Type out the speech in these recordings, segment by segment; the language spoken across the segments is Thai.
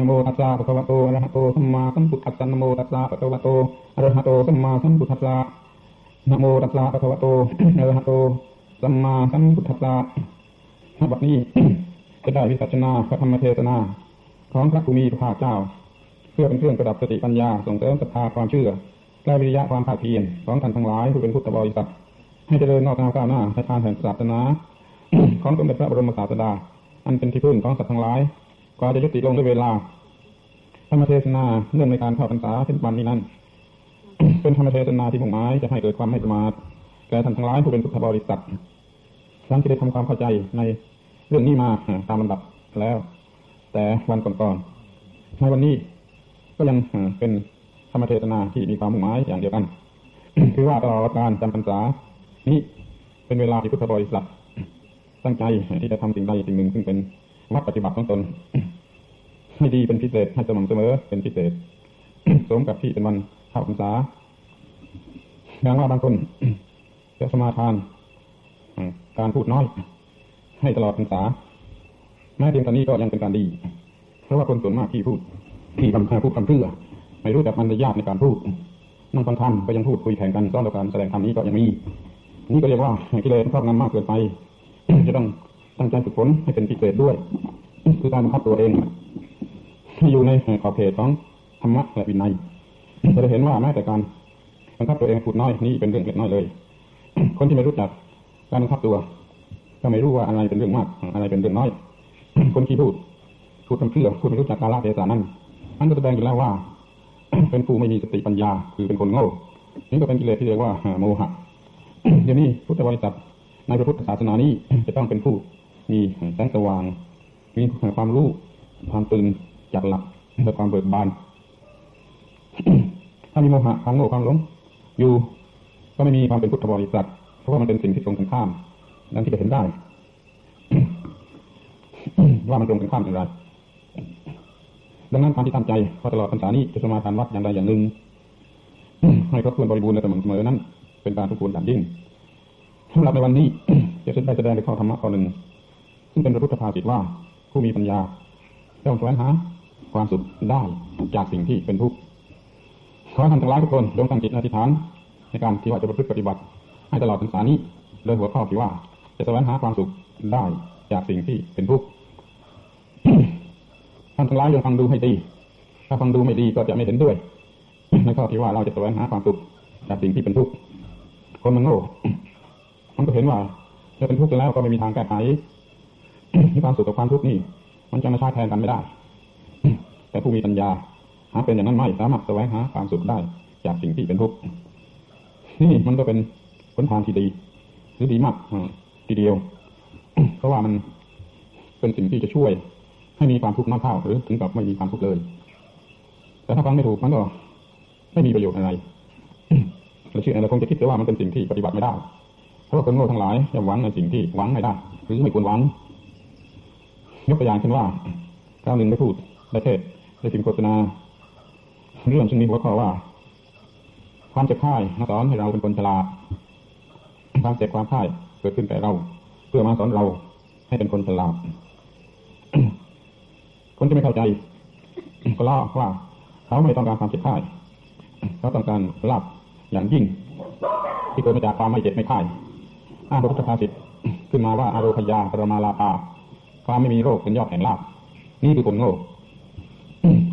นโมตัสสะภะคะวะโตอะระหะโตสัมมาสัมพุทธัสสะนโมตัสสะภะคะวะโตอะระหะโตสัมมาสัมพุทธัสสะนโมตัสสะภะคะวะโตอะระหะโตสัมมาสัมพุทธัสสะณบัดนี้จะได้วิสัชนาพระธรรมเทศนา ของพระภูมิพระภาคเจ้า เพื่อเป็นเครื่องประดับสติปัญญาส่งเสริมศรัทธาความเชื่อและวิริยะความภาคเพียรของท่านทั้งหลายผู้เป็นพุทธบริษัทให้เจริญนอกนวก้าวหน้าในทางแห่งศาสนา ของสมเด็จพระบรมศาสดา อันเป็นที่พึ่งของสัตว์ทั้งหลาย ก็จะยุติลงด้วยเวลา ธรรมเทศนาเนื่องในการเข้าพรรษาเป็นวันนี้นั้น เป็นธรรมเทศนาที่มุ่งหมายจะให้เกิดความไม่ประมาทแก่ท่านทั้งหลายผู้เป็นพุทธบริษัทหลังที่ได้ทำความเข้าใจในเรื่องนี้มาตามลำดับแล้ว แต่วันก่อนๆในวันนี้ก็ยังเป็นธรรมเทศนาที่มีความมุ่งหมายอย่างเดียวกัน คือว่าตลอดการจำพรรษานี้เป็นเวลาที่พุทธบริษัทตั้งใจที่จะทำสิ่งใดสิ่งหนึ่งซึ่งเป็นวัดปฏิบัติของตน ให้ดีเป็นพิเศษให้สม่ำเสมอเป็นพิเศษสมกับที่เป็นวันเข้าพรรษาอย่างว่าบางคนจะสมาทานการพูดน้อย ให้ตลอดพรรษาแม้เพียงตอนนี้ก็ยังเป็นการดี เพราะว่าคนส่วนมากที่พูด ที่ทำพูดคำเพื่อไม่รู้จักมันยากในการพูดนั่งฟังธรรมก็ยังพูดคุยแข่งกันซ้อนต่อการแสดงธรรมนี้ก็ยังมี นี่ก็เรียกว่ากิเลสครอบงำมากเกินไปจะต้องตั้งใจฝึกฝนให้เป็นพิเศษด้วย คือการบังคับตัวเอง อยู่ในขอบเขตของธรรมะและวินัยจะได้เห็นว่าแม้แต่การบังคับตัวเองพูดน้อยนี่เป็นเรื่องเล็กน้อยเลย คนที่ไม่รู้จักการบังคับตัวก็ไม่รู้ว่าอะไรเป็นเรื่องมาก อะไรเป็นเรื่องน้อย คนที่พูดพูดทำเพื่อพูดไม่รู้จักกาลเทศานั้นนั่นก็แสดงอยู่แล้วว่า เป็นผู้ไม่มีสติปัญญา คือเป็นคนโง่นี่ก็เป็นกิเลสที่เรียกว่าโมหะเดี๋ยวนี้พุทธบริษัทในพระพุทธศาสนานี้จะต้องเป็นผู้มีแสงสว่าง มีความรู้ความตื่น จากหลักและความเบิกบาน ถ้ามีโมหะความโง่ความหลงอยู่ก็ไม่มีความเป็นพุทธบริษัทเพราะว่ามันเป็นสิ่งที่ตรงกันข้ามดังที่จะเห็นได้ ว่ามันตรงกันข้ามอย่างไรดังนั้นการที่ตั้งใจพอตลอดพรรษานี้จะสมาทานวัดอย่างใดอย่างหนึ่งให้ครบถ้วนบริบูรณ์และสม่ำเสมอนั้น เป็นการทุกควรอย่างยิ่งสำหรับในวันนี้จะได้แสดงในข้อธรรมะข้อหนึ่ง ซึ่งเป็นพระพุทธภาษิตว่าผู้มีปัญญาย่อมแสวงหา ความสุขได้จากสิ่งที่เป็นทุกข์ขอท่านทั้งหลายทุกคนจงตั้งจิตอธิษฐาน ในการที่ว่าจะประพฤติปฏิบัติ ให้ตลอดพรรษานี้โดยหัวข้อที่ว่า จะแสวงหาความสุขได้จากสิ่งที่เป็นทุกข์ท่านทั้งหลายจงฟังดูให้ดี ถ้าฟังดูไม่ดีก็จะไม่เห็นด้วยในข้อที่ว่าเราจะแสวงหาความสุขจากสิ่งที่เป็นทุกข์คนมันโง่มันก็เห็นว่าจะเป็นทุกข์แล้วก็ไม่มีทางแก้ไขความสุขกับความทุกข์นี่ มันจะมาใช้แทนกันไม่ได้ แต่ผู้มีปัญญาหาเป็นอย่างนั้นไม่สามารถแสวงหาความสุขได้จากสิ่งที่เป็นทุกข์นี่มันก็เป็นผลทางที่ดี หรือดีมากทีเดียว เพราะว่ามันเป็นสิ่งที่จะช่วย ให้มีความทุกข์น้อยเท่าหรือถึงกับไม่มีความทุกข์เลย แต่ถ้าฟังไม่ถูกมันก็ไม่มีประโยชน์อะไรเราเชื่อเราคงจะคิดว่ามันเป็นสิ่งที่ปฏิบัติไม่ได้ เพราะว่าคนโง่ทั้งหลายจะหวังในสิ่งที่หวังไม่ได้ หรือไม่ควรหวัง ยกตัวอย่างเช่นว่าคราวหนึ่งได้พูดได้เทศ ได้พิมพ์โฆษณา เรื่องซึ่งมีหัวข้อว่า ความเจ็บไข้สอนให้เราเป็นคนฉลาดความเจ็บความไข้เกิดขึ้นแต่เรา เพื่อมาสอนเราให้เป็นคนฉลาดคนที่ไม่เข้าใจ ก็ล่าว่า เขาไม่ต้องการความเจ็บไข้เขาต้องการลาบอย่างยิ่ง ที่เกิดมาจากความไม่เจ็บไม่ไข้อ้างพระพุทธภาษิตขึ้นมาว่าอารพยาปรมาลาภาความไม่มีโรคเป็นยอดแห่งลาบนี่คือคนโง่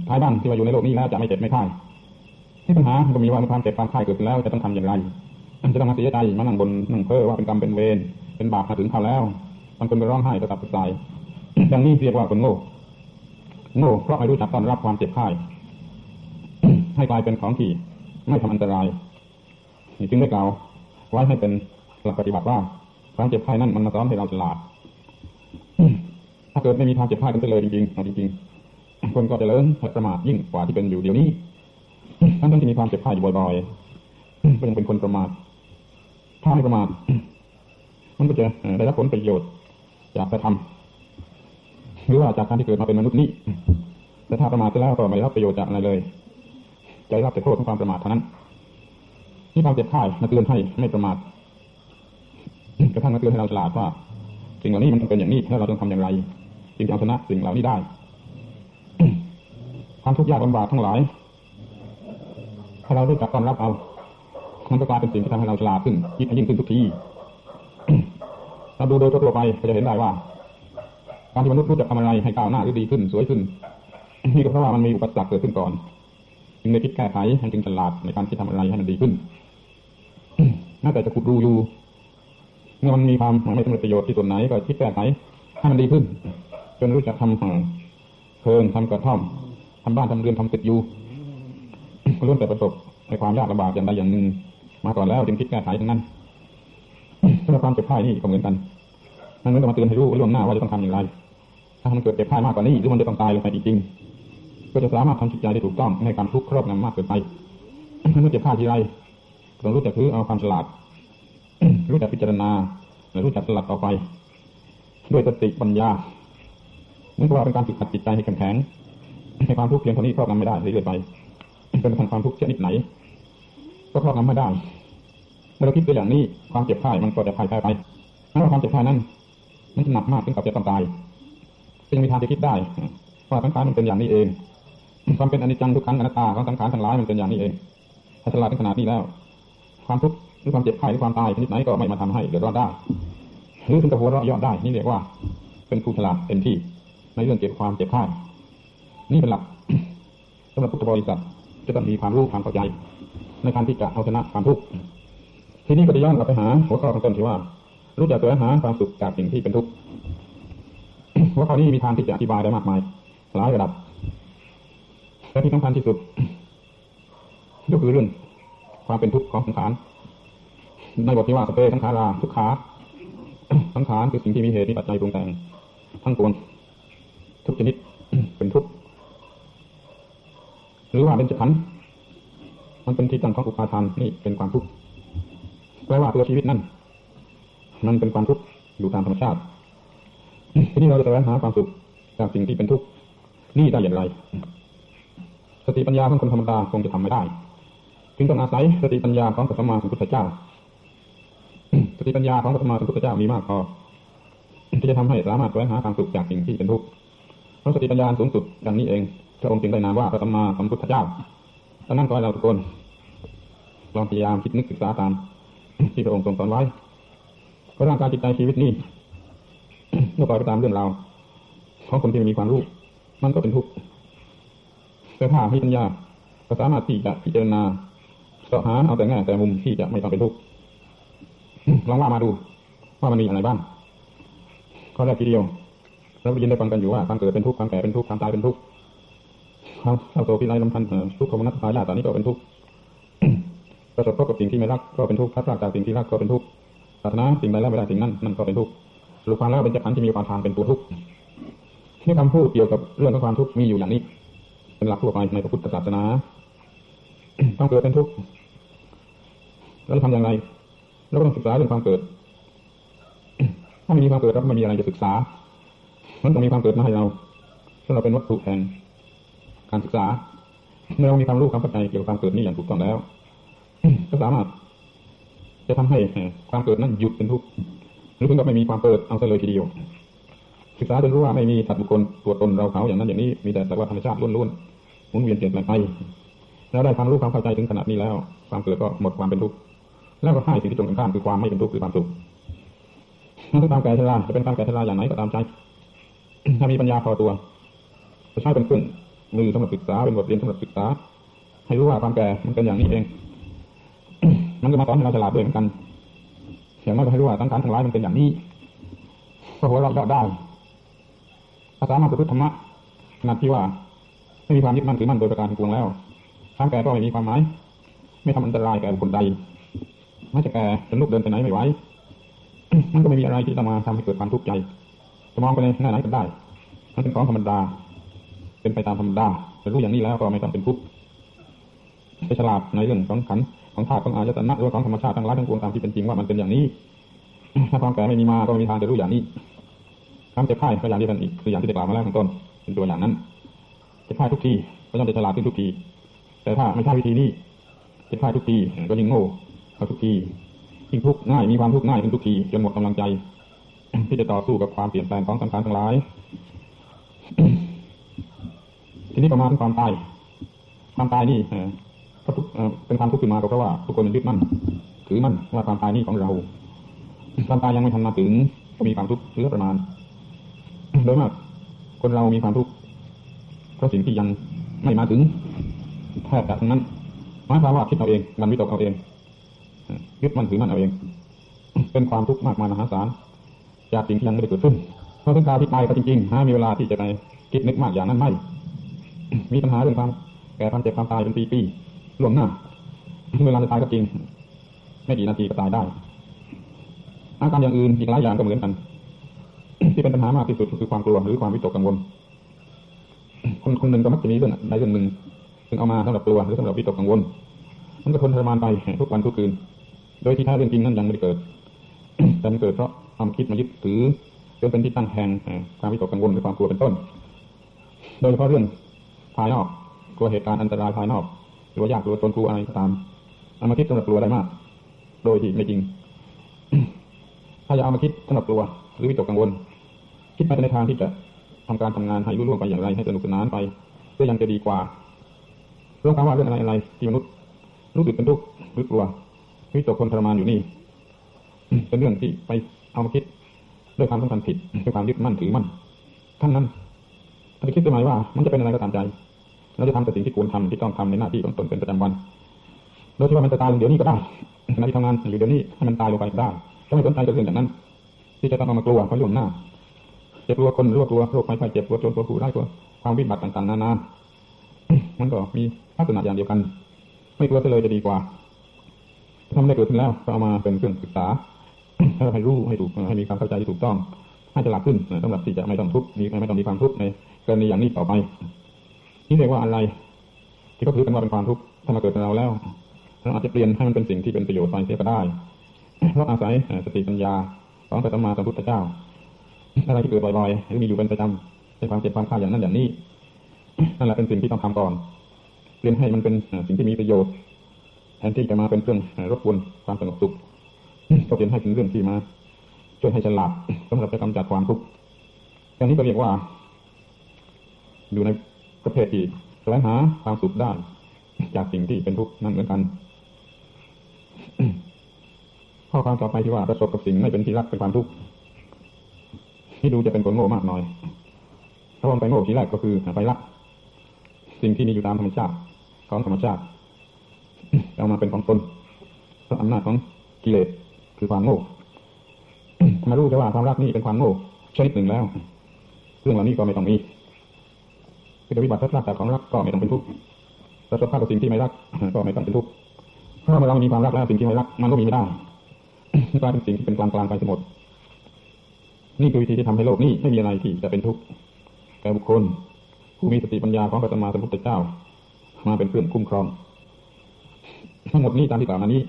ท้ายบ้านที่ว่าอยู่ในโลกนี้แล้วจะไม่เจ็บไม่ไข้ที่ปัญหาก็มีว่าความเจ็บความไข้เกิดขึ้นแล้วจะต้องทำอย่างไรจะต้องมาเสียใจมานั่งบนนั่งเพ้อว่าเป็นกรรมเป็นเวรเป็นบาปมาถึงเขาแล้วมันคนไปร้องไห้กระตับกระส่ายดังนี้เรียกว่าคนโง่โง่เพราะไม่รู้จักต้อนรับความเจ็บไข้ให้กลายเป็นของที่ไม่ทำอันตรายจึงได้กล่าวไว้ให้เป็นหลักปฏิบัติว่าความเจ็บไข้นั่นมันมาสอนให้เราฉลาดถ้าเกิดไม่มีความเจ็บไข้กันเลยจริงๆจริงๆ คนก็จะเลิ่และประมาทยิ่งกว่าที่เป็นอยู่เดี๋ยวนี้ทั้งที่มีความเจ็บไข้อยู่บ่อยๆก็ยังเป็นคนประมาทถ้าไม่ประมาทมันก็จะได้รับผลประโยชน์จากการทำหรือว่าจากการที่เกิดมาเป็นมนุษย์นี้แต่ถ้าประมาทไปแล้วก็ไม่ได้รับประโยชน์จากอะไรเลยจะได้รับแต่โทษของความประมาทเท่านั้นที่ความเจ็บไข้มาเตือนให้ไม่ประมาทกระทั่งมาเตือนให้เราฉลาดว่าสิ่งเหล่านี้มันเป็นอย่างนี้แล้วเราต้องทำอย่างไรจึงจะเอาชนะสิ่งเหล่านี้ได้ ความทุกข์ยากลำบากทั้งหลายถ้าเรารู้จักต้อนรับเอามันก็กลายเป็นสิ่งที่ทำให้เราฉลาดขึ้นคิดให้ยิ่งขึ้นทุกทีเราดูโดยทั่วไปก็จะเห็นได้ว่า การที่มนุษย์รู้จักทำอะไรให้ก้าวหน้าหรือดีขึ้น สวยขึ้นนี่ก็เพราะว่ามันมีอุปสรรคเกิดขึ้นก่อนจึงได้คิดแก้ไขให้จึงฉลาดในการที่ทำอะไรให้มันดีขึ้นน่าแต่จะขุดรูอยู่เมื่อมันมีความไม่สำเร็จประโยชน์ที่ส่วนไหนก็คิดแก้ไขให้มันดีขึ้น จนรู้จักทำเพลิงทำกระท่อม ทำบ้านทำเรือนทำตึกอยู่ล้วนแต่ประสบในความยากลำบากอย่างใดอย่างหนึ่ง มาก่อนแล้วจึงคิดแก้ไขทั้งนั้นสำหรับความเจ็บไข้นี่ก็เหมือนกันนั่นเหมือนกับมาเตือนให้รู้ล่วงหน้าว่าจะต้องทำอย่างไร ถ้ามันเกิดเจ็บไข้มากกว่านี้หรือมันจะต้องตายลงไปจริงๆก็จะสามารถทำจิตใจได้ถูกต้องในการทุกข์ครอบงำมากเกินไปเมื่อเจ็บไข้ทีไรต้องรู้จักถือเอาความฉลาด รู้จักพิจารณาและรู้จักสลัดออกไป ด้วยสติปัญญาเมือนกับว่าเป็นการฝึกหัดจิตใจให้แข็งแข็ง ในความทุกข์เพียงเท่านี้ครอบงำไม่ได้เรื่อยไปเป็นทางความทุกข์ชนิดไหน ก็ครอบงำไม่ได้ เมื่อเราคิดไปอย่างนี้ความเจ็บไข้มันก็จะพายแพ้ไปเพราะความเจ็บไข้นั้นมันหนักมากถึงกับจะต้องตายก็ยังมีทางที่คิดได้ว่าสังขารมันเป็นอย่างนี้เอง ความเป็นอนิจจังทุกขังอนัตตาของสังขารทั้งหลายมันเป็นอย่างนี้เองถ้าฉลาดถึงขนาดนี้แล้ว ความทุกข์หรือความเจ็บไข้หรือความตายชนิดไหนก็ไม่มาทำให้เดือดร้อนได้หรือถึงกับหัวเราะยอดได้ นี่เรียกว่า เป็นผู้ฉลาดเต็มที่ในเรื่องเก็บความเจ็บไข้ นี่เป็นหลักสำหรับพุทธบริษัทจะต้องมีความรู้ความเข้าใจ ในการที่จะเอาชนะความทุกข์ทีนี้ก็จะย้อนกลับไปหาหัวข้อของต้นที่ว่า รู้จักแสวงหาความสุขจากสิ่งที่เป็นทุกข์หัวข้อนี้มีทางที่จะอธิบายได้มากมาย หลายระดับและที่สำคัญที่สุดก็คือเรื่องความเป็นทุกข์ของสังขารในบทที่ว่าสเปสังขาราทุกขาสังขารคือสิ่งที่มีเหตุมีปัจจัยปรุงแต่งทั้งปวงทุกชนิดเป็นทุกข์ รือว่าเป็นจขันมันเป็นที่ตั้งของอุปาทานนี่เป็นความทุกข์แปลว่าตัวชีวิตนั่นมันเป็นความทุกข์อยู่ตามธรรมชาติทีนี้เราจะแสวงหาความสุขจากสิ่งที่เป็นทุกข์นี่ได้อย่างไร สติปัญญาของคนธรรมดาคงจะทำไม่ได้ จึงต้องอาศัยสติปัญญาของพระสัมมาสัมพุทธเจ้า สติปัญญาของพระสัมมาสัมพุทธเจ้ามีมากพอที่จะทำให้สามารถแสวงหาความสุขจากสิ่งที่เป็นทุกข์เพราะสติปัญญาสูงสุดดังนี้เอง พระองค์จึงได้นามว่าพระสัมมาสัมพุทธเจ้าดังนั้นขอให้เราทุกคนลองพยายามคิดนึกศึกษาตามที่พระองค์ทรงสอนไว้เพราะร่างกายจิตใจชีวิตนี้เมื่อปล่อยไปตามเรื่องราวของคนที่มีความรู้ มันก็เป็นทุกข์แต่ถ้ามีปัญญาก็สามารถที่จะพิจารณาเสาะหาเอาแต่แง่แต่มุมที่จะไม่ต้องเป็นทุกข์ลองว่ามาดู ว่ามันมีอะไรบ้างข้อแรกทีเดียวเราได้ยินได้ฟังกันอยู่ว่าความเกิดเป็นทุกข์ความแก่เป็นทุกข์ความตายเป็นทุกข์ ความเศร้าโศกพิไรลำพันธ์ทุกขโมนัสตายาตอนนี้ก็เป็นทุกข์ประสบพบกับสิ่งที่ไม่รักก็เป็นทุกข์พลาดพลาดจากสิ่งที่รักก็เป็นทุกข์ปรารถนาสิ่งใดแล้วไม่ได้สิ่งนั้นนั่นก็เป็นทุกข์สรุปความแล้วเป็นจักรขันธ์ที่มีความทานเป็นตัวทุกข์ที่คำพูดเกี่ยวกับเรื่องของความทุกข์มีอยู่อย่างนี้ เป็นหลักทั่วไปในพระพุทธศาสนาความเกิดเป็นทุกข์แล้วทำอย่างไรเราก็ต้องศึกษาเรื่องความเกิด ถ้าไม่มีความเกิดเราก็ไม่มีอะไรจะศึกษามันต้องมีความเกิดมาให้เราถ้าเราเป็นวัตถุแห่ง การศึกษา เมื่อเรามีความรู้ความเข้าใจเกี่ยวกับความเกิดนี่อย่างถูกต้องแล้วก็สามารถ จะทำให้ความเกิดนั้นหยุดเป็นทุกข์หรือเพิ่งก็ไม่มีความเกิดเอาซะเลยทีเดียวศึกษาจนรู้ว่าไม่มีสัตว์บุคคลตัวตนเราเขาอย่างนั้นอย่างนี้มีแต่แต่ว่าธรรมชาติล้วนๆหมุนเวียนเปลี่ยนแปลงไปแล้วได้ความรู้ความเข้าใจถึงขนาดนี้แล้ว ความเกิดก็หมดความเป็นทุกข์แล้วก็ให้สิ่งที่ตรงกันข้ามคือความไม่เป็นทุกข์คือความสุขถ้าความแก่ชราจะเป็นความแก่ชราอย่างไหนก็ตามใจ ถ้ามีปัญญาพอตัวจะใช้เป็นเครื่อง มือสำหรับศึกษาเป็นบทเรียนสำหรับศึกษา ให้รู้ว่าความแก่มันเป็นอย่างนี้เอง มันก็มาสอนให้เราฉลาดด้วยเหมือนกันอย่างน้อยก็ให้รู้ว่าสังขารทั้งหลายมันเป็นอย่างนี้ก็หัวเราะได้ภาษามาประพฤติธรรมะขนาดที่ว่าไม่มีความยึดมั่นถือมั่นโดยประการทั้งปวงแล้วความแก่ก็ไม่มีความหมายไม่ทำอันตรายแก่บุคคลใดไม่จะแก่จนลุกเดินไปไหนไม่ไหวมันก็ไม่มีอะไรที่จะมาทำให้เกิดความทุกข์ใจจะมองไปในหน้าไหนก็ได้ มันเป็นของธรรมดา เป็นไปตามธรรมดาแต่รู้อย่างนี้แล้วก็ไม่ต้องเป็นทุกข์ไปฉลาดในเรื่องของขันของธาตุของอายตนะหรือของธรรมชาติทั้งหลายทั้งปวงตามที่เป็นจริงว่ามันเป็นอย่างนี้ ถ้าความแก่ไม่มีมาก็ไม่มีทางจะรู้อย่างนี้ความเจ็บไข้ก็อย่างที่ท่านอีกคืออย่างที่ได้กล่าวมาแล้วข้างต้น เป็นตัวอย่างนั้นเจ็บไข้ทุกทีก็ย่อมจะฉลาดขึ้นทุกที แต่ถ้าไม่ใช่วิธีนี้เจ็บไข้ทุกทีก็ยิ่งโง่เขาทุกทียิ่งทุกข์ง่ายมีความทุกข์ง่ายขึ้นทุกทีจนหมดกำลังใจที่จะต่อสู้กับความเปลี่ยนแปลงของสังขารทั้งหลาย ทีนี้ประมาณความตายความตายนี่ก็ทุกเป็นความทุกข์ขึ้นมาก็เพราะว่าทุกคนยึดมั่นถือมั่นว่าความตายนี่ของเราความตายยังไม่ทันมาถึงก็มีความทุกข์เรือประมาณ โดยมาก คนเรามีความทุกข์เพราะสิ่งที่ยังไม่มาถึงแทบจะทั้งนั้นหมายความว่าคิดเอาเองมันวิตกเอาเองยึดมั่นถือมั่นเอาเอง เป็นความทุกข์มากมายมหาศาลจากสิ่งที่ยังไม่ได้เกิดขึ้นเพราะถึงการที่ตายก็จริงๆหามีเวลาที่จะไปคิดนึกมากอย่างนั้นไม่ มีปัญหาเรื่องความแก่ความเจ็บความตายเป็นปีๆล่วงหน้าเวลาจะตายก็จริง ไม่กี่นาทีก็ตายได้ อาการอย่างอื่นอีกหลายอย่างก็เหมือนกัน ที่เป็นปัญหามากที่สุดคือความกลัวหรือความวิตกกังวล คนคนหนึ่งก็มักจะมีเรื่องใดเรื่องหนึ่งซึ่งเอามาสำหรับกลัวหรือสำหรับวิตกกังวล มันก็ทนทรมานไปทุกวันทุกคืน โดยที่แท้เรื่องจริงนั้นยังไม่ได้เกิด แต่มันเกิดเพราะความคิดมายึดถือจนเป็นที่ตั้งแห่งความวิตกกังวลหรือความกลัวเป็นต้น โดยเฉพาะเรื่องายนอก กลัวเหตุการณ์อันตรายภายนอกหรือว่ายากหรือว่าตนกลัวอะไรก็ตามเอามาคิดสำหรับกลัวได้มาก โดยที่ไม่จริง ถ้าจะเอามาคิดสำหรับกลัว หรือวิตกกังวล คิดไปในทางที่จะทำการทำงานให้รุ่งร่วงไปอย่างไร ให้สนุกสนานไปก็ยังจะดีกว่าเรื่องการว่าเรื่องอะไรอะไรที่มนุษย์รู้สึกเป็นทุกข์หรือกลัววิตกคนทรมานอยู่นี่ เป็นเรื่องที่ไปเอามาคิดด้วยความสำคัญผิดด้วยความยึดมั่นถือมั่นท่านนั้นถ้าไปคิดสมัยว่า มันจะเป็นอะไรก็ตามใจ เราจะทำแต่สิ่งที่ควรทำที่ต้องทำในหน้าที่ของตนเป็นประจำวัน โดยที่ว่ามันจะตายลงเดี๋ยวนี้ก็ได้ขณะที่ทำงานอยู่เดี๋ยวนี้ให้มันตายลงไปก็ได้ก็ไม่สนใจกับเรื่องอย่างนั้น ที่จะต้องเอามากลัวเพราะล่วงหน้าจะกลัวคนรือว่ากลัวโรคไข้ไข้เจ็บกลัวจรกลัวผู้ร้ายกลัวความวิบัติต่างๆนานา มันก็มีลักษณะอย่างเดียวกัน ไม่กลัวเลยจะดีกว่าถ้าไม่ได้เกิดขึ้นแล้วก็เอามาเป็นเครื่องศึกษาให้รู้ให้ถูกให้มีความเข้าใจที่ถูกต้องให้ฉลาดขึ้นสำหรับที่จะไม่ต้องทุกข์มีไม่ต้องมีความทุกข์ในกรณีอย่างนี้ต่อไป นี่เรียกว่าอะไร ที่เขาถือกันว่าเป็นความทุกข์ถ้ามาเกิดในเราแล้วเราอาจจะเปลี่ยนให้มันเป็นสิ่งที่เป็นประโยชน์ไปเสียก็ได้เพราะอาศัยสติปัญญาของพระสัมมาสัมพุทธเจ้าอะไรที่เกิดบ่อยๆหรือมีอยู่เป็นประจำเป็นความเจ็บความข้าอย่างนั้นอย่างนี้นั่นแหละเป็นสิ่งที่ต้องทำก่อนเปลี่ยนให้มันเป็นสิ่งที่มีประโยชน์แทนที่จะมาเป็นเครื่องรบกวนความสงบสุขก็เปลี่ยนให้เป็นเรื่องที่มาช่วยให้ฉลาดสำหรับจะกำจัดความทุกข์อย่างนี้ก็เรียกว่า อยู่ใน ประเภทที่แสวงหาความสุขได้ จากสิ่งที่เป็นทุกข์นั่นเหมือนกัน ข้อความต่อไปที่ว่าประสบกับสิ่งไม่เป็นที่รักเป็นความทุกข์ที่ดูจะเป็นคนโง่มากหน้อย ถ้าวันไปโง่ทีแรกก็คือไปรักสิ่งที่มีอยู่ตามธรรมชาติของธรรมชาติเอามาเป็นของตนเพราะอำนาจของกิเลสคือความโง่มารู้แต่ว่าความรักนี่เป็นความโง่ชนิดหนึ่งแล้ว เรื่องเหล่านี้ก็ไม่ต้องมี คือวิบัติทัศน์จากความรักก็ไม่ต้องเป็นทุกข์ประสบภาพกับสิ่งที่ไม่รักก็ไม่ต้องเป็นทุกข์เพราเมื่อเรามีความรักแล้วสิ่งที่ไม่รัก มันก็มีไม่ได้กลายเป็นสิ่งที่เป็นกลางกลางไปหมดนี่คือวิธีที่ทำให้โลกนี้ไม่มีอะไรที่จะเป็นทุกข์แก่บุคคล ผู้มีสติปัญญาของพระสัมมาสัมพุทธเจ้า มาเป็นเครื่องคุ้มครอง ทั้งหมดนี้ตามที่กล่าวมานี้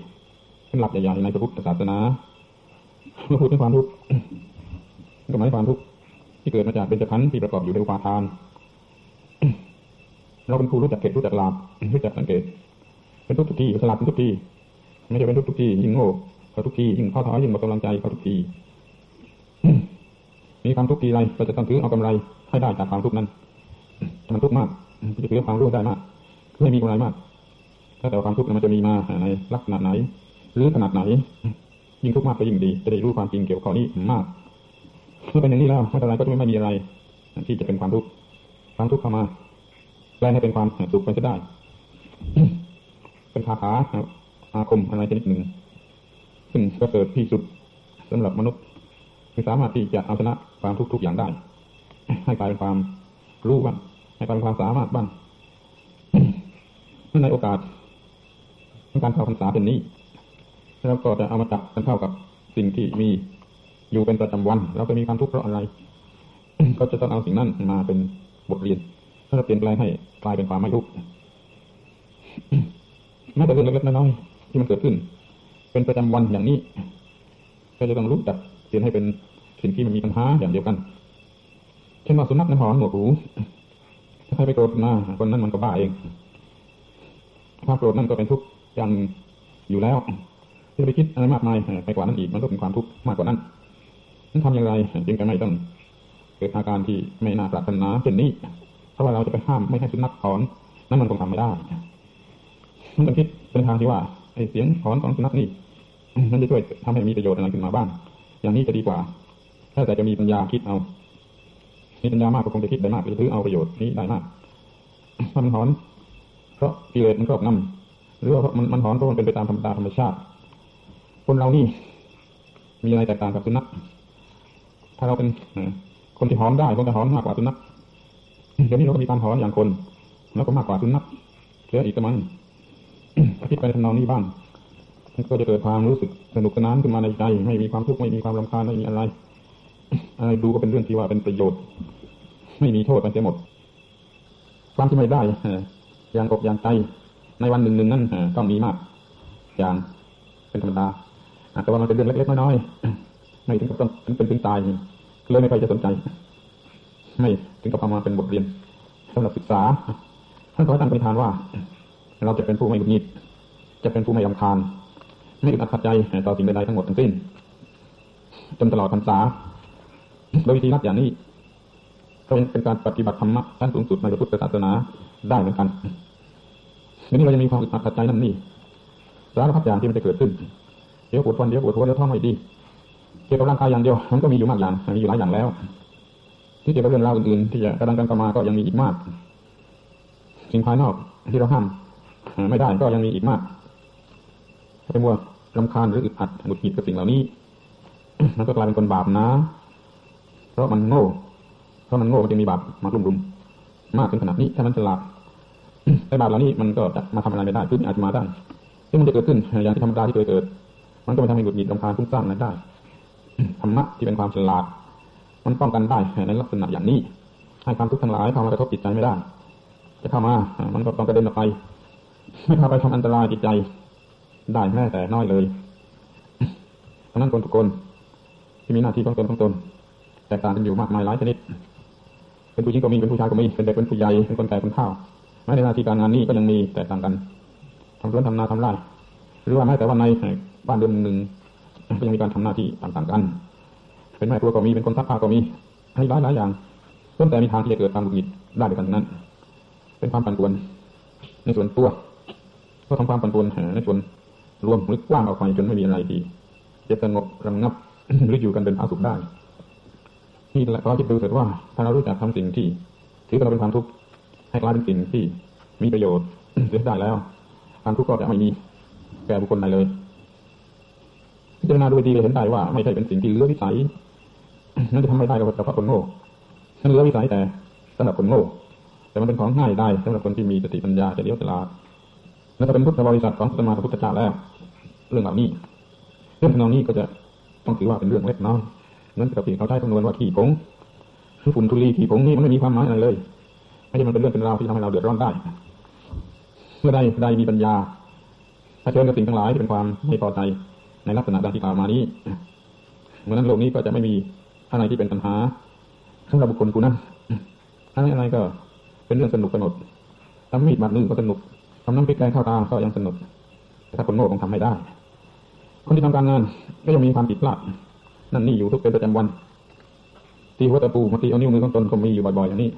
เป็นหลักใหญ่ๆในพระพุทธศาสนาเราพูดถึงความทุกข์ก็หมายความทุกข์ที่เกิดมาจากเป็นจพันธ์ที่ประกอบอยู่ในอุปาทาน เราเป็นผู้รู้จักเก็บรู้จักลาบรู้จักสังเกต เป็นทุกทุกทีสลับเป็นทุกที่ ไม่ใช่เป็นทุกทุกทียิ่งโง่เขาทุกทียิ่งเข้าท้อยิ่งหมดกำลังใจเขาทุกทีมีความทุกข์ทีไรเราจะต้องถือเอากำไรให้ได้จากความทุกข์นั้นมันทุกข์มากจะถือความรู้ได้มากไม่มีกำไรมากถ้าแต่ความทุกข์มันจะมีมาในลักษณะไหน หรือขนาดไหน ยิ่งทุกข์มากก็ยิ่งดี จะได้รู้ความจริงเกี่ยวกับข้อนี้มากเมื่อเป็นอย่างนี้แล้วไม่อะไรก็จะไม่มีอะไร ที่จะเป็นความทุกข์ความทุกข์เข้ามา แปลให้เป็นความสุขไปจะได้ เป็นคาถาอาคมอะไรชนิดหนึ่ง ซึ่งประเสริฐที่สุดสำหรับมนุษย์ที่สามารถที่จะเอาชนะความทุกข์ทุกอย่างได้ ให้กลายเป็นความรู้บ้างให้กลายเป็นความสามารถบ้างในโอกาสการเข้าพรรษาเป็นนี้แล้วก็จะเอามาจับกันเข้ากับสิ่งที่มีอยู่เป็นประจำวัน เราก็มีความทุกข์เพราะอะไร ก็จะต้องเอาสิ่งนั้นมาเป็นบทเรียน เพื่อเปลี่ยนแปลงให้กลายเป็นความไม่ทุกข์แม้แต่เรื่องเล็กๆน้อยๆที่มันเกิดขึ้น เป็นประจำวันอย่างนี้ก็จะต้องรู้จักเปลี่ยนให้เป็นสิ่งที่มันมีปัญหาอย่างเดียวกัน เช่นว่าสุนัขในหอนหนวกหูถ้าใครไปโกรธหน้าคนนั้นมันก็บ้าเองความโกรธนั่นก็เป็นทุกข์อย่างอยู่แล้วจะไปคิดอะไรมากมายไปกว่านั้นอีกมันก็เป็นความทุกข์มากกว่านั้นนั้นทำอย่างไรจึงจะไม่ต้องเกิดอาการที่ไม่น่าปรารถนาเช่นนี้ ราะว่าเราจะไปห้ามไม่ให้สุนัขถอนนั่นมันคงทำไม่ได้มันต้องคิดเป็นทางที่ว่าไอ้เสียงถอนของสุนัขนี่มันจะช่วยทำให้มีประโยชน์อะไรขึ้นมาบ้าง อย่างนี้จะดีกว่า ถ้าแต่จะมีปัญญาคิดเอา มีปัญญามากก็คงจะคิดได้มากจะถือเอาประโยชน์นี้ได้มากถ้ามันถอน เพราะกิเลสมันครอบงำหรือว่ามันมันถอนเพราะมันเป็นไปตามธรรมดาธรรมชาติ คนเรานี่ มีอะไรแตกต่างกับสุนัข ถ้าเราเป็นคนที่หอนได้คงจะหอนมากกว่าสุนัข เดี๋ยวนี้เราก็มีการหอนอย่างคน แล้วก็มากกว่าสุนัขเหลืออีกประมาณคิดไปในทำนองนี้บ้างมันก็จะเกิดความรู้สึกสนุกสนานขึ้นมาในใจ ไม่มีความทุกข์ไม่มีความรำคาญไม่มีอะไรอะไรดูก็เป็นเรื่องที่ว่าเป็นประโยชน์ ไม่มีโทษกันเสียหมด ความที่ไม่ได้อย่างอกอย่างใจในวันหนึ่งหนึ่งนั่นต้องมีมาก อย่างเป็นธรรมดาแต่ว่ามันเป็นเรื่องเล็กๆน้อยๆไม่ถึงกับต้องเป็นถึงตายเลยไม่ใค่อยจะสนใจ ไม่ ถึงกับเอามาเป็นบทเรียนสำหรับศึกษาท่านขอตั้งปณิธานว่า เราจะเป็นผู้ไม่หงุดหงิด จะเป็นผู้ไม่ยำคาญ ไม่อึดอัดขัดใจต่อสิ่งใดๆทั้งหมดทั้งสิ้น จนตลอดพรรษาโดยวิธีนัดอย่างนี้ก็เป็นการปฏิบัติธรรมะขั้นสูงสุดในพระพุทธศาสนาได้เหมือนกันทีนี้เราจะมีความอึดอัดขัดใจนั่นนี่สารพัดอย่างที่มันจะเกิดขึ้น เดี๋ยวปวดฟันเดี๋ยวปวดหัวเดี๋ยวท้องไม่ดี เกี่ยวกับร่างกายอย่างเดียวมันก็มีอยู่มากอย่างมีอยู่หลายอย่างแล้ว ที่เกี่ยวกับเรื่องราวอื่นๆที่จะกำลังกันมาก็ยังมีอีกมาก สิ่งภายนอกที่เราห้ามไม่ได้ก็ยังมีอีกมากถ้มัวรำคาญหรืออึดอัดหงุดหงิดกับสิ่งเหล่านี้มันก็กลายเป็นคนบาปนะ เพราะมันโง่ เพราะมันโง่มันจะมีบาปมารุมรุมมากถึงขนาดนี้ถ้ามันฉลาดแต่บาปเหล่านี้มันก็จะมาทำอะไรไม่ได้พื้นอาจจะมาได้ซึ่งมันจะเกิดขึ้นอย่างที่ธรรมดาที่เคยเกิด มันก็ไม่ทำให้หงุดหงิดรำคาญฟุ้งซ่านอะไรได้ธรรมะที่เป็นความฉลาด มันป้องกันได้ในลักษณะอย่างนี้ ให้ความทุกข์ทั้งหลายเข้ามากระทบจิตใจไม่ได้ จะเข้ามา มันก็ต้องกระเด็นออกไป ไม่พาไปทำอันตรายจิตใจ ได้แม้แต่น้อยเลยเพราะนั้นคนทุกคนที่มีหน้าที่ของตนของตนแตกต่างกันอยู่มากมายหลายชนิด เป็นผู้หญิงก็มี เป็นผู้ชายก็มี เป็นเด็กเป็นผู้ใหญ่ เป็นคนแก่คนเฒ่าแม้ในหน้าที่การงานนี้ก็ยังมีแตกต่างกันทำสวนทำนาทำไร่หรือว่าแม้แต่ว่าในบ้านเรือนหนึ่งก็ยังมีการทำหน้าที่ต่างๆกัน เป็นแม่ครัวก็มีเป็นคนซักผ้าก็มีให้หลายหลายอย่างต้นแต่มีทางที่จะเกิดความหงุดหงิดได้ด้วยกันนั้น เป็นความปั่นป่วน ในส่วนตัวก็ทำความปั่นป่วนในส่วนรวมหรือกว้างออกไปจนไม่มีอะไรที่จะสงบระงับหรืออยู่กันเป็นผาสุขได้นี่เราคิดดูเถิดว่าถ้าเรารู้จักทำสิ่งที่ถือว่าเราเป็นความทุกข์ให้กลายเป็นสิ่งที่มีประโยชน์เสียได้แล้วความทุกข์ก็จะไม่มีแก่บุคคลใดเลยพิจารณาดูดีเห็นได้ว่าไม่ใช่เป็นสิ่งที่เลือวิสัย นั่นจะทำไม่ได้กับเฉพาะคนโง่นั่นเลือวิสัยแต่สำหรับคนโง่แต่มันเป็นของง่ายได้สำหรับคนที่มีสติปัญญาจะเลี้ยวฉลาดแล้วก็เป็นพุทธบริษัทของสมาพระพุทธเจ้าแล้ว เรื่องเหล่านี้ เรื่องเหล่านี้ก็จะต้องถือว่าเป็นเรื่องเล็กน้อยนั่นกับที่เขาใช้คำนวณว่าขี้ผงคือฝุ่นทุลีขี้ผงนี่มันไม่มีความหมายอะไรเลยไม่ใช่มันเป็นเรื่องเป็นราวที่ทำให้เราเดือดร้อนได้ เมื่อใดใดมีปัญญาถ้าเชิญกับสิ่งทั้งหลายที่เป็นความไม่พอใจในลักษณะดังที่กล่าวมานี้เมื่อนั้นโลกนี้ก็จะไม่มี อะไรที่เป็นปัญหาสำหรับบุคคลผู้นั้นอะไรอะไรก็เป็นเรื่องสนุกสนุกทำมีดบาดมือก็สนุกทำน้ำพริกแกงข้าวตาก็ยังสนุกแต่ถ้าคนโง่คงทำไม่ได้ คนที่ทำการงานก็ยังมีความผิดพลาดนั่นนี่อยู่ทุกเป็นประจำวัน ตีหัวตะปูมาตีเอานิ้วมือของตนก็มีอยู่บ่อยๆอย่างนี้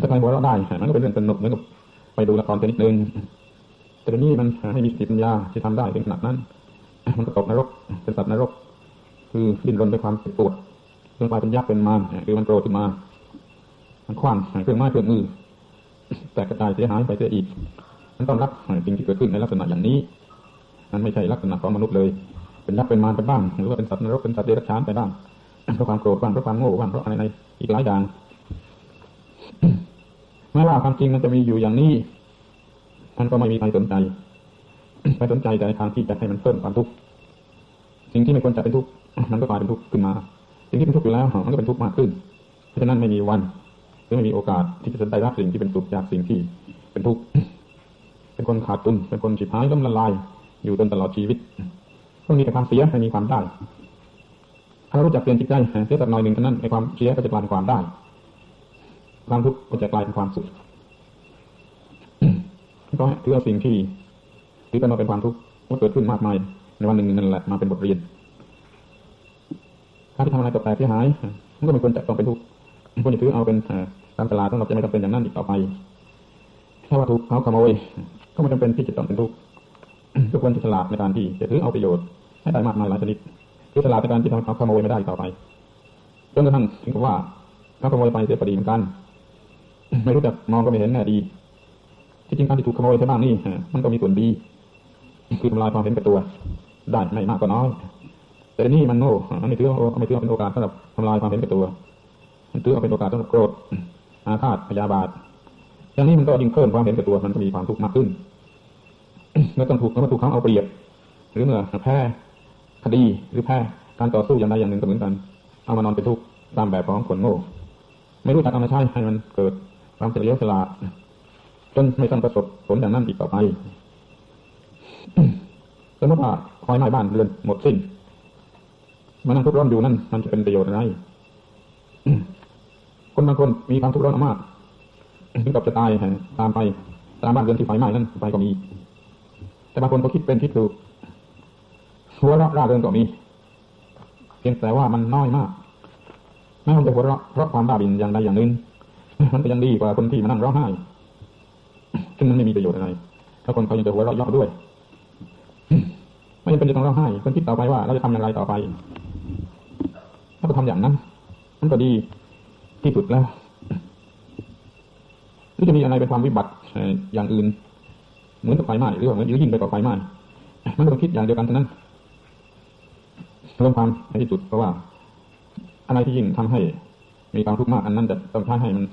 ถ้าใครหัวเราะได้มันก็เป็นเรื่องสนุกเหมือนกับไปดูละครชนิดหนึ่งแต่เดี๋ยวนี้มันให้มีสติปัญญาที่ทำได้เป็นขนาดนั้น มันก็ตกนรกเป็นสัตว์นรก คือดิ้นรนด้วยความเจ็บปวด เรื่องกลายเป็นยักษ์เป็นมารคือมันโกรธขึ้นมา มันคว้างเครื่องไม้เครื่องมือ แต่กระจายเสียหายไปเสียอีกมันต้องรับสิ่งที่เกิดขึ้นในลักษณะอย่างนี้มันไม่ใช่ลักษณะของมนุษย์เลย เป็นยักษ์เป็นมารไปบ้างหรือว่าเป็นสัตว์นรกเป็นสัตว์เดรัจฉานไปบ้างเพราะความโกรธบ้างเพราะความโง่บ้างเพราะอะไรในอีกหลายอย่างแม้ว่าความจริงมันจะมีอยู่อย่างนี้มันก็ไม่มีใครสนใจไปสนใจแต่ทางที่จะให้มันเพิ่มความทุกข์สิ่งที่ไม่ควรจะเป็นทุกข์มันก็กลายเป็นทุกข์ขึ้นมา สิ่งที่เป็นทุกข์อยู่แล้วมันก็เป็นทุกข์มากขึ้น เพราะฉะนั้นไม่มีวันหรือไม่มีโอกาสที่จะได้รับสิ่งที่เป็นสุขจากสิ่งที่เป็นทุกข์เป็นคนขาดทุนเป็นคนฉิบหายล้มละลาย อยู่จนตลอดชีวิตต้องมีแต่ความเสียไม่มีความได้ ถ้าเรารู้จักเปลี่ยนจิตใจเสียสักหน่อยหนึ่งเท่านั้นในความเสียก็จะกลายเป็นความได้ ความทุกข์ก็จะกลายเป็นความสุขก็ถือเอาสิ่งที่ถือกันมาเป็นความทุกข์ว่าเกิดขึ้นมากมายในวันหนึ่งนั่นแหละมาเป็นบทเรียน ถ้าที่ทำอะไรตกแตกเสียหายมันก็ไม่ควรจะต้องเป็นทุกข์ควรจะถือเอาเป็นการตลาดของเราจะไม่จำเป็นอย่างนั้นอีกต่อไป ถ้าว่าถูกเขาขโมยก็ไม่จำเป็นที่จะต้องเป็นทุกข์ทุกคนจะฉลาดในการที่จะถือเอาประโยชน์ให้ได้มากมายหลายชนิดคือฉลาดในการที่ทำเขาขโมยไม่ได้ต่อไปจนกระทั่งถึงกับว่าเขาขโมยไปเสียพอดีเหมือนกัน ไม่รู้จักมองก็ไม่เห็นแน่ดี ที่จริงการที่ถูกขโมยใช่บ้างนี่มันก็มีส่วนดีคือทำลายความเห็นแก่ตัวได้ไม่มากก็น้อย แต่นี่มันโง่อันนี้ถือว่าไม่ถือว่าเป็นโอกาสสำหรับทำลายความเห็นแก่ตัว มันถือว่าเป็นโอกาสสำหรับโกรธอาฆาตพยาบาทอย่างนี้มันก็ยิ่งเพิ่มความเห็นแก่ตัวมันก็มีความทุกข์มากขึ้นเมื่อต้องถูกเมื่อถูกเขาเอาเปรียบ หรือเมื่อแพ้คดีหรือแพ้การต่อสู้อย่างใดอย่างหนึ่งก็เหมือนกัน เอามานอนเป็นทุกข์ตามแบบของคนโง่ ไม่รู้จักเอามาใช้ให้มันเกิดความเฉลียวฉลาดจนไม่ต้องประสบผลอย่างนั้นอีกต่อไปสมมติว่าคอยไม้บ้านเรือนหมดสิ้น มันนั่งทุกข์ร้อนอยู่นั่นมันจะเป็นประโยชน์อะไรคนบางคนมีความทุกข์ร้อนมากถึงกับจะตายตามไปตามบ้านเรือนที่ไฟไหม้นั่นไปก็มี แต่บางคนก็คิดเป็นคิดถูกหัวเราะร่าเริงก็มี เพียงแต่ว่ามันน้อยมากแม้มันจะหัวเราะเพราะความบ้าบินอย่างใดอย่างหนึ่งมันก็ยังดีกว่าคนที่มานั่งร้องไห้ซึ่งมันไม่มีประโยชน์อะไรถ้าคนเขายังจะหัวเราะเยาะด้วย ไม่จำเป็นจะต้องร้องไห้คนคิดต่อไปว่าเราจะทำอย่างไรต่อไป ถ้าเราทำอย่างนั้นมันก็ดีที่สุดแล้วหรือจะมีอะไรเป็นความวิบัติอย่างอื่น เหมือนกับไฟไหม้หรือว่าเหมือนยิ่งไปกว่าไฟไหม้มันต้องคิดอย่างเดียวกันเท่านั้นเรวมความในที่สุดเพราะว่าอะไรที่ยิ่งทำให้ มีความทุกข์มากอันนั้นจะต้องใช้ให้มัน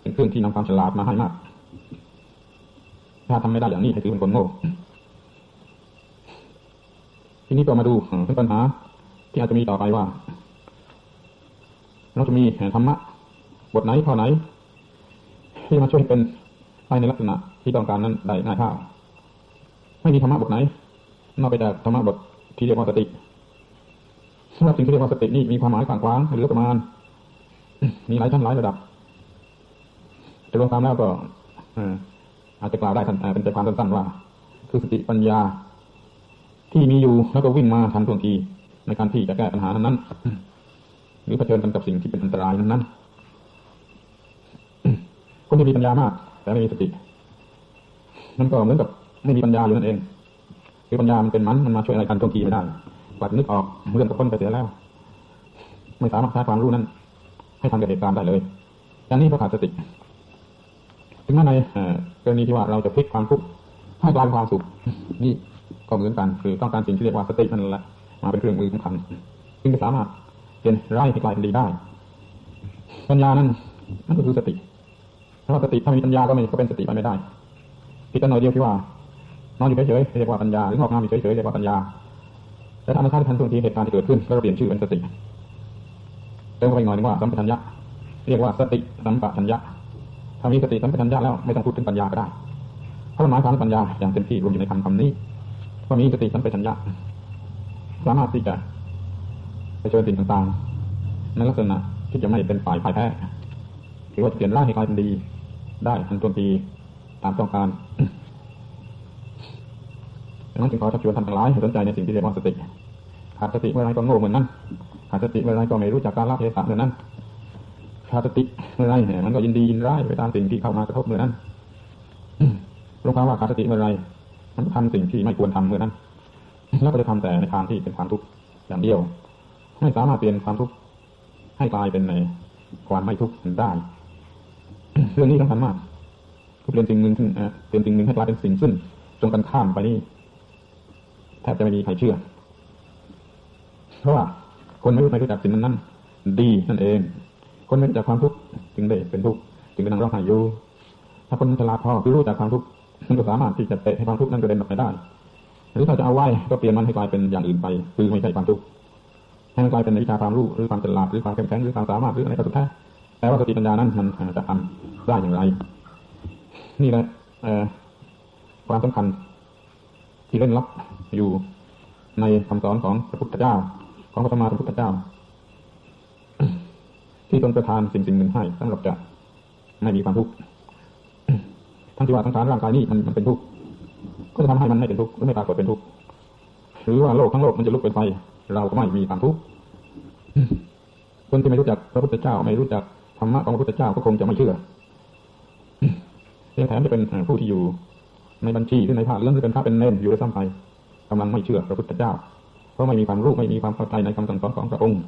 เป็นเครื่องที่นำความฉลาดมาให้มาก ถ้าทำไม่ได้อย่างนี้ให้ถือเป็นคนโง่ทีนี้ก็มาดูถึงปัญหา ที่อาจจะมีต่อไปว่า เราจะมีธรรมะบทไหนข้อไหน ที่มาช่วยเป็นไปในลักษณะที่ต้องการนั้นได้ง่ายข้าวไม่มีธรรมะบทไหน นอกไปจากธรรมะบทที่เรียกว่าสติสำหรับสิ่งที่เรียกว่าสตินี่มีความหมายกว้างๆหรือประมาณมีหลายชั้นหลายระดับแต่รวมตามแล้วก็อาจจะกล่าวได้เป็นใจความสั้นๆว่า คือสติปัญญา ที่มีอยู่แล้วก็วิ่งมาทันท่วงทีในการที่จะแก้ปัญหานั้น หรือเผชิญกันกับสิ่งที่เป็นอันตรายนั้นคนที่มีปัญญามาก แต่ไม่มีสติมันก็เหมือนกับไม่มีปัญญาอยู่นั่นเองคือปัญญามันเป็นมันมันมาช่วยอะไรกันท่วงทีไม่ได้กว่าจะนึกออกเมื่อนกับคนไปเสียแล้ว ไม่สามารถใช้ความรู้นั้น ให้ทันกับเหตุการณ์ได้เลยอย่างนี้เพราะขาดสติถึงแม้ในกรณีที่ว่าเราจะพลิกความทุกข์ให้กลายเป็นความสุขนี่ก็เหมือนกันคือต้องการสิ่งที่เรียกว่าสตินั่นแหละมาเป็นเครื่องมือสำคัญจึงจะสามารถ เป็นร้ายให้กลายเป็นดีได้ ปัญญานั้นนั่นก็คือสติเพราะสติถ้ามีปัญญาก็ไม่ก็เป็นสติไปไม่ได้ผิดกันหน่อยเดียวที่ว่านอนอยู่เฉยๆเรียกว่าปัญญาหรืองอกงามอยู่เฉยๆเรียกว่าปัญญาแต่ถ้ามันทันทันท่วงทีเหตุการณ์ที่เกิดขึ้นก็เปลี่ยนชื่อเป็นสติเติมเข้าไปหน่อยนึงว่าสัมปชัญญะเรียกว่าสติสัมปชัญญะถ้ามีสติสัมปชัญญะแล้วไม่ต้องพูดถึงปัญญาก็ได้เพราะหมายความปัญญาอย่างเต็มที่รวมอยู่ในคำคำนี้ก็มีสติสัมปชัญญะสามารถที่จะ ไปเจอสิ่งต่างๆในลักษณะที่จะไม่เป็นฝ่ายพ่ายแพ้หรือว่าเปลี่ยนร่างให้กลายเป็นดี ได้ทันท่วงทีตามต้องการดังนั้นจึงขอชักชวนท่านทั้งหลายให้สนใจในสิ่งที่เรียกว่าสติขาดสติเมื่อไรก็โง่เหมือนนั้นขาดสติเมื่อไรก็ไม่รู้จักการละเทศะเหมือนนั้นขาดสติเมื่อไรเนี่ยมันก็ยินดียินร้ายไปตามสิ่งที่เข้ามากระทบเหมือนนั้นรู้ความว่าขาดสติเมื่อไรมันทำสิ่งที่ไม่ควรทำเมื่อนั้นแล้วก็จะทำแต่ในทางที่เป็นความทุกข์อย่างเดียว ไม่สามารถเปลี่ยนความทุกข์ให้กลายเป็นในความไม่ทุกข์ได้ เรื่องนี้สำคัญมากเปลี่ยนสิ่งหนึ่งเปลี่ยนสิ่งหนึ่งให้กลายเป็นสิ่งซึ่งตรงกันข้ามไปนี่แทบจะไม่มีใครเชื่อ เพราะว่าคนไม่รู้ไม่รู้จักสิ่งนั้นดีนั่นเอง คนไม่รู้จักความทุกข์จึงได้เป็นทุกข์จึงเป็นนั่งร้องไห้อยู่ถ้าคนฉลาดพอคือรู้จักความทุกข์มันก็สามารถที่จะเตะให้ความทุกข์นั้นกระเด็นออกไปได้หรือถ้าจะเอาไว้ก็เปลี่ยนมันให้กลายเป็นอย่างอื่นไป คือไม่ใช่ความทุกข์ มันกลายเป็นวิชาความรู้หรือความฉลาดหรือความเข้มแข็งหรือความสามารถหรืออะไรก็สุดแท้แต่ว่าสติปัญญานั้นมันจะทำได้อย่างไร นี่แหละความสำคัญที่เล่นลับอยู่ในคำสอนของพระพุทธเจ้า ของพระธรรมพระพุทธเจ้า ที่ตนประทานสิ่งสิ่งหนึ่งให้สำหรับจะไม่มีความทุกข์ทั้งที่ว่าทั้งฐานร่างกายนี้มันมันเป็นทุกข์ก็จะทำให้มันไม่เป็นทุกข์หรือไม่ปรากฏเป็นทุกข์หรือว่าโลกทั้งโลกมันจะลุกเป็นไฟ เราก็ไม่มีความทุกข์คนที่ไม่รู้จักพระพุทธเจ้าไม่รู้จักธรรมะของพระพุทธเจ้าก็คงจะไม่เชื่อเพียงแถมจะเป็นผู้ที่อยู่ในบัญชีหรือในผ้าเรื่องหรือเป็นพระเป็นเน้นอยู่ด้วยซ้ำไปกำลังไม่เชื่อพระพุทธเจ้า เพราะไม่มีความรู้ไม่มีความเข้าใจในคำสั่งสอนของพระองค์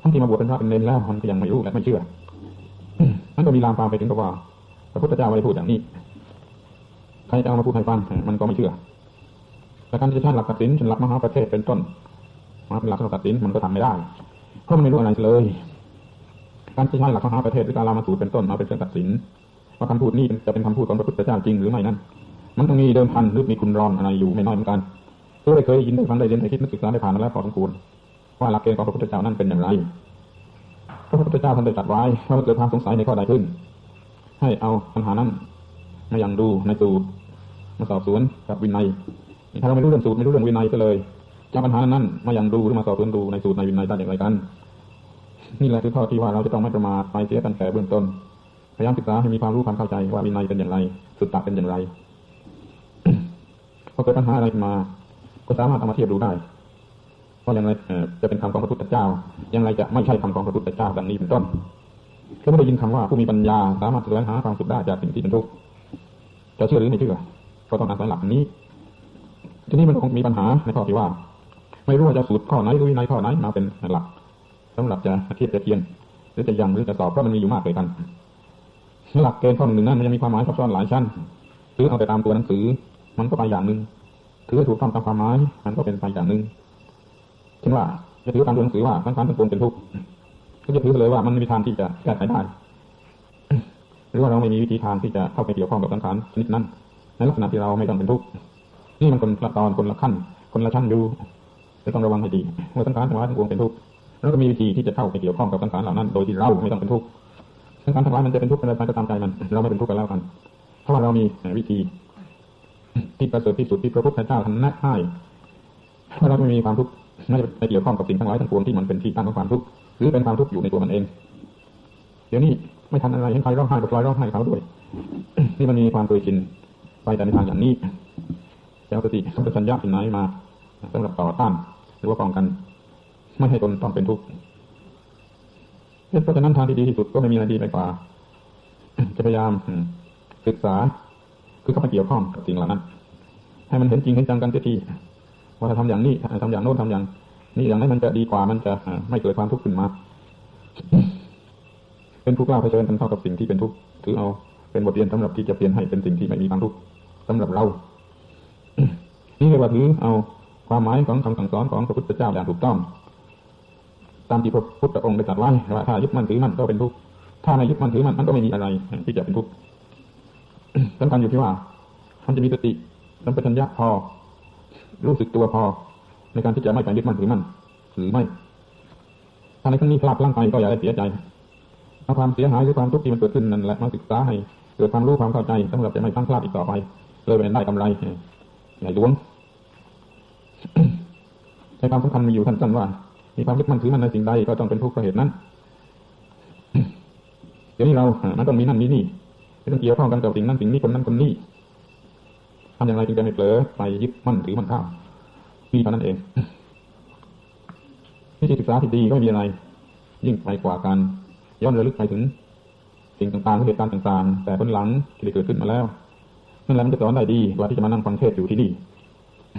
ทั้งที่มาบวชเป็นพระเป็นเน้นแล้วมันก็ยังไม่รู้และไม่เชื่อนั่นก็มีลามปามไปถึงกับว่าพระพุทธเจ้าไม่ได้พูดอย่างนี้ใครจะเอามาพูดให้ฟังมันก็ไม่เชื่อแต่การจะใช้หลักตัดสินเช่นหลักมหาประเทศเป็นต้น มาเป็นหลักตัดสินมันก็ทำไม่ได้เพราะมันไม่รู้อะไรเลยการใช้หลักมหาประเทศหรือการลามาสูตรเป็นต้นมาเป็นเครื่องตัดสิน ว่าคำพูดนี้จะเป็นคำพูดของพระพุทธเจ้าจริงหรือไม่นั้น มันต้องมีเดิมพันหรือมีคุณรอนอะไรอยู่ไม่น้อยเหมือนกันตัวได้เคยยินได้ฟังได้เรียนได้คิดนึกศึกษาได้ผ่านมาแล้วพอสมควรว่าหลักเกณฑ์ของพระพุทธเจ้านั้นเป็นอย่างไรพระพุทธเจ้าท่านได้ตรัสไว้ว่าเมื่อเกิดความสงสัยในข้อใดขึ้น ให้เอาปัญหานั้นมายังดูในสูตรมาสอบสวนกับวินัยถ้าเราไม่รู้เรื่องสูตรไม่รู้เรื่องวินัยก็เลย จะปัญหานั้นมายังดูหรือมาสอบสวนดูในสูตรในวินัยได้อย่างไรกัน นี่แหละคือข้อที่ว่าเราจะต้องไม่ประมาทไปเสียตั้งแต่เบื้องต้นพยายามศึกษาให้มีความรู้ความเข้าใจว่าวินัยเป็นอย่างไร สุตตะเป็นอย่างไรพอเกิดปัญหาอะไรมา ก็สามารถเอามาเทียบดูได้ว่าอย่างไรจะเป็นคำของพระพุทธเจ้า อย่างไรจะไม่ใช่คำของพระพุทธเจ้าดังนี้เป็นต้นก็ไม่ได้ยินคำว่าผู้มีปัญญาสามารถแสวงหาความสุขได้จากสิ่งที่เป็นทุกข์จะเชื่อหรือไม่เชื่อก็ต้องอาศัยหลักนี้ ทีนี้มันคงมีปัญหาในข้อที่ว่า ไม่รู้ว่าจะสูตรข้อไหนหรือวินัยข้อไหนมาเป็นหลักสำหรับจะเทียบจะเทียนหรือจะยังหรือจะสอบเพราะมันมีอยู่มากเลยกันหลักเกณฑ์ข้อหนึ่งนั้นมันจะมีความหมายซับซ้อนหลายชั้นหรือเอาแต่ตามตัวหนังสือ มันก็ไปอย่างหนึ่งถือถูกต้องตามความหมายมันก็เป็นไปอย่างหนึ่งเช่นว่าจะถือตามตัวหนังสือว่าทั้งทั้งทั้งปวงเป็นทุกข์ก็จะถือเลยว่ามันไม่มีทางที่จะแก้ไขได้หรือว่าเราไม่มีวิธีทางที่จะเข้าไปเกี่ยวข้องกับสังขารชนิดนั้นในลักษณะที่เราไม่ต้องเป็นทุกข์นี่มันคนละตอนคนละขั้น คนละชั้นอยู่ จะต้องระวังให้ดี เมื่อสังขารทั้งหลายทั้งปวงเป็นทุกข์แล้วก็มีวิธีที่จะเข้าไปเกี่ยวข้องกับสังขารเหล่านั้น โดยที่เราไม่ต้องเป็นทุกข์สังขารทั้งหลายมันจะเป็นทุกข์อะไรไปก็ตามใจมัน เราไม่เป็นทุกข์กันแล้วกัน เพราะว่าเรามีวิธีที่ประเสริฐที่สุดที่พระพุทธเจ้าท่านแนะให้ถ้าเราไม่มีความทุกข์ไม่ไปเกี่ยวข้องกับสิ่งทั้งหลายทั้งปวงที่มันเป็นที่ตั้งของความทุกข์หรือเป็นความทุกข์อยู่ในตัวมันเอง เดี๋ยวนี้ไม่ทันอะไรเห็นใครร้องไห้ก็ปล่อยร้องไห้เขาด้วย นี่มันมีความเคยชินไปแต่ในทางอย่างนี้จะเอาสติสัมปชัญญะสิ่ไหนมาสำหรับต่อต้าน หรือว่าป้องกัน ไม่ให้ตนต้องเป็นทุกข์เพราะฉะนั้นทางที่ดีที่สุดก็ไม่มีอะไรดีไปกว่า จะพยายามศึกษา คือเข้าไปเกี่ยวข้องกับสิ่งเหล่านั้น ให้มันเห็นจริงเห็นจังกันเสียทีว่าถ้าทำอย่างนี้ทำอย่างโน้นทำอย่าง นี้อย่างนั้นมันจะดีกว่ามันจะไม่เกิดความทุกข์ขึ้นมา เป็นผู้กล้าเผชิญกันเข้ากับสิ่งที่เป็นทุกข์ถือเอาเป็นบทเรียนสำหรับที่จะเปลี่ยนให้เป็นสิ่งที่ไม่มีความทุกข์สำหรับเรา นี่เรียกว่าถือเอา ความหมายของคำสั่งสอนของพระพุทธเจ้าอย่างถูกต้อง ตามที่พระพุทธองค์ได้ตรัสไว้ว่าถ้ายึดมั่นถือมั่นก็เป็นทุกข์ถ้าไม่ยึดมั่นถือมั่นมันก็ไม่มีอะไรที่จะเป็นทุกข์สำคัญอยู่ที่ว่ามันจะมีสติสัมปชัญญะพอ รู้สึกตัวพอ ในการที่จะไม่ไปยึดมั่นถือมั่นหรือไม่ถ้าในครั้งนี้พลาดพลั้งไปก็อย่าได้เสียใจเอาความเสียหายหรือความทุกข์ที่มันเกิดขึ้นนั่นแหละมาศึกษาให้เกิดความรู้ความเข้าใจสำหรับจะไม่พลั้งพลาดอีกต่อไป เลยเป็นได้กำไรใหญ่หลวง ใช้ความสำคัญมีอยู่ท่านๆว่า มีความยึดมั่นถือมั่นในสิ่งใดก็ต้องเป็นทุกข์เพราะเหตุนั้น เดี๋ยวนี้เรา มันต้องมีนั่นมีนี่ไม่ต้องเกี่ยวข้องกันกับสิ่งนั้นสิ่งนี้คนนั้นคนนี้ทำอย่างไรจึงจะไม่เผลอไปยึดมั่นถือมั่นข้าวมีเท่านั้นเองวิธีศึกษาที่ดีก็ไม่มีอะไร ยิ่งไปกว่าการย้อนระลึกไปถึง สิ่งต่างๆเหตุการณ์ต่างๆ แต่ผลหลังที่ได้เกิดขึ้นมาแล้วนั่นแหละมันจะสอนได้ดีกว่าที่จะมานั่งฟังเทศอยู่ที่นี่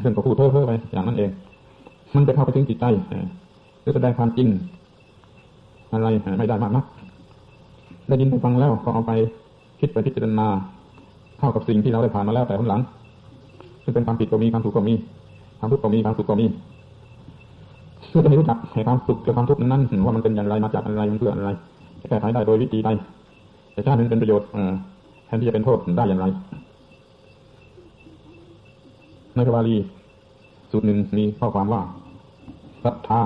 ซึ่งก็พูดเพ้อเพ้อไปอย่างนั้นเอง มันจะเข้าไปถึงจิตใจหรือแสดงความจริง อะไรไม่ได้มากนักได้ยินได้ฟังแล้วก็เอาไปคิดไปพิจารณาเข้ากับสิ่งที่เราได้ผ่านมาแล้วแต่ผลหลังซึ่งเป็นความผิดก็มีความถูกก็มีความทุกข์ก็มีความสุขก็มีเพื่อจะให้รู้จักให้ความสุขกับความทุกข์นั้นว่ามันเป็นอย่างไรมาจากอะไรมันเพื่ออะไรจะแก้ไขได้โดยวิธีใดแต่ชาตินึงเป็นประโยชน์แทนที่จะเป็นโทษได้อย่างไรในพระบาลีสูตรหนึ่งมีข้อความว่า ศรัทธา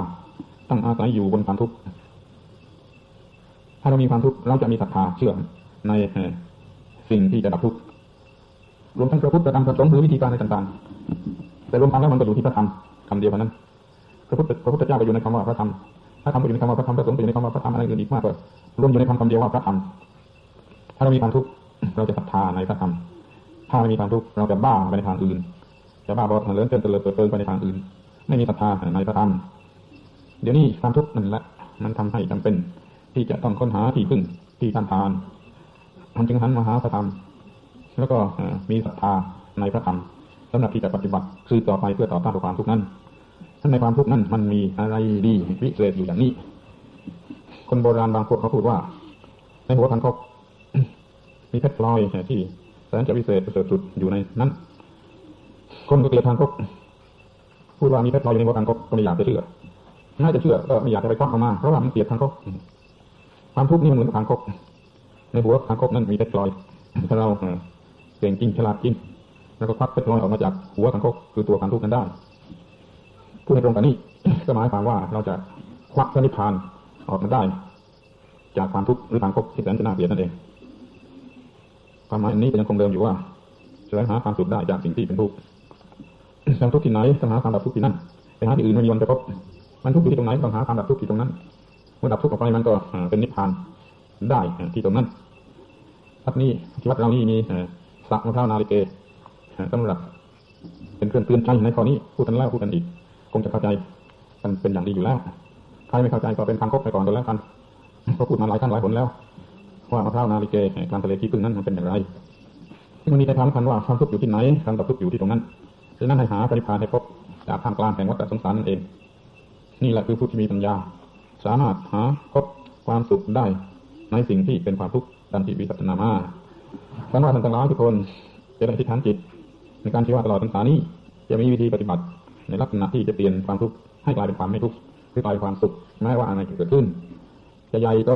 ตั้งอาศัยอยู่บนความทุกข์ถ้าเรามีความทุกข์เราจะมีศรัทธาเชื่อในสิ่งที่จะดับทุกข์รวมทั้งพระพุทธธรรมพระสงฆ์หรือวิธีการอะไรต่างๆ แต่รวมทั้งแล้วมันก็อยู่ที่พระธรรมคำเดียวกันนั้นพระพุทธพระพุทธเจ้าก็อยู่ในคำว่าพระธรรมพระธรรมก็อยู่ในคำว่าพระธรรมพระสงฆ์ก็อยู่ในคำว่าพระธรรมอะไรอื่นอีกมากเลยรวมอยู่ในคำคำเดียวว่าพระธรรมถ้าเรามีความทุกข์เราจะศรัทธาในพระธรรมถ้าไม่มีความทุกข์เราจะบ้าไปในทางอื่น จะบ้าบอเลื่อนเกินเตลิดเปิดเปิงไปในทางอื่น ไม่มีศรัทธาในพระธรรมเดี๋ยวนี้ความทุกข์นั่นแหละมันทำให้จำเป็นที่จะต้องค้นหาที่พึ่งที่ท่านทานท่านจึงหันมาหาพระธรรมแล้วก็มีศรัทธาในพระธรรมสำหรับที่จะปฏิบัติคือต่อไปเพื่อต่อต้านความทุกข์นั้นท่านในความทุกข์นั้นมันมีอะไรดีวิเศษอยู่อย่างนี้ คนโบราณบางพวกเขาพูดว่า ในหัวคันคกมีเพชรพลอยที่แสนจะวิเศษประเสริฐสุดอยู่ในนั้น คนก็เกลียดทางคก พูดว่ามีเพชรลอยอยู่ในหัวคันก็ไม่อยากจะเชื่อน่าจะเชื่อก็ไม่อยากจะไปควักออกมาเพราะว่ามันเกลียดทางคกความทุกข์นี่มันเหมือนกับทางคกในหัวทางคกนั้นมีเพชรลอยถ้าเราเอ่อเก่งจริงฉลาดจริงแล้วก็ควักเพชรลอยออกมาจากหัวทางคกคือตัวความทุกข์นั้นได้พูดในตรงกันนี้ก็หมายความว่าเราจะควักพระนิพพานออกมาได้ จากความทุกข์หรือทางคกที่แสนจะน่าเกลียดนั่นเองความหมายนี้ยังคงเดิมอยู่ว่าแสวงหาความสุขได้จากสิ่งที่เป็นทุกข์ ความทุกข์ที่ไหนต้องหาความดับทุกข์ที่นั่นไปหาที่อื่นไม่มีวันจะพบมันทุกข์อยู่ที่ตรงไหนต้องหาความดับทุกข์ที่ตรงนั้น เมื่อดับทุกข์ออกไปมันก็เป็นนิพพานได้ที่ตรงนั้นวัดนี้ที่วัดเรานี่มีสระมะพร้าวนาลิเกเอ่อสำหรับเป็นเครื่องเตือนใจในข้อนี้พูดกันแล้วพูดกันอีกคงจะเข้าใจกันเป็นอย่างดีอยู่แล้วใครไม่เข้าใจก็เป็นทางคกไปก่อนก็แล้วกันก็พูดมาหลายครั้งหลายหนแล้ว ว่ามะพร้าวนาลิเกกลางทะเลที่พึ่งนั้นมันเป็นอย่างไรที่มันมีในความสำคัญว่าความทุกข์อยู่ที่ไหนความดับทุกข์อยู่ที่ตรงนั้น ดังนั้นให้หาปริพานให้พบจากท่ามกลางแห่งวัฏสงสารนั่นเอง นี่แหละคือผู้ที่มีปัญญา สามารถหาพบความสุขได้ในสิ่งที่เป็นความทุกข์ดังที่วิปัสสนามาท่านว่าท่านทั้งหลายทุกคนจะได้ทิฏฐานจิต ในการที่ว่าตลอดพรรษานี้จะมีวิธีปฏิบัติ ในลักษณะที่จะเปลี่ยนความทุกข์ให้กลายเป็นความไม่ทุกข์หรือกลายเป็นความสุขแม้ว่าอะไรจะเกิดขึ้น จะใหญ่ก็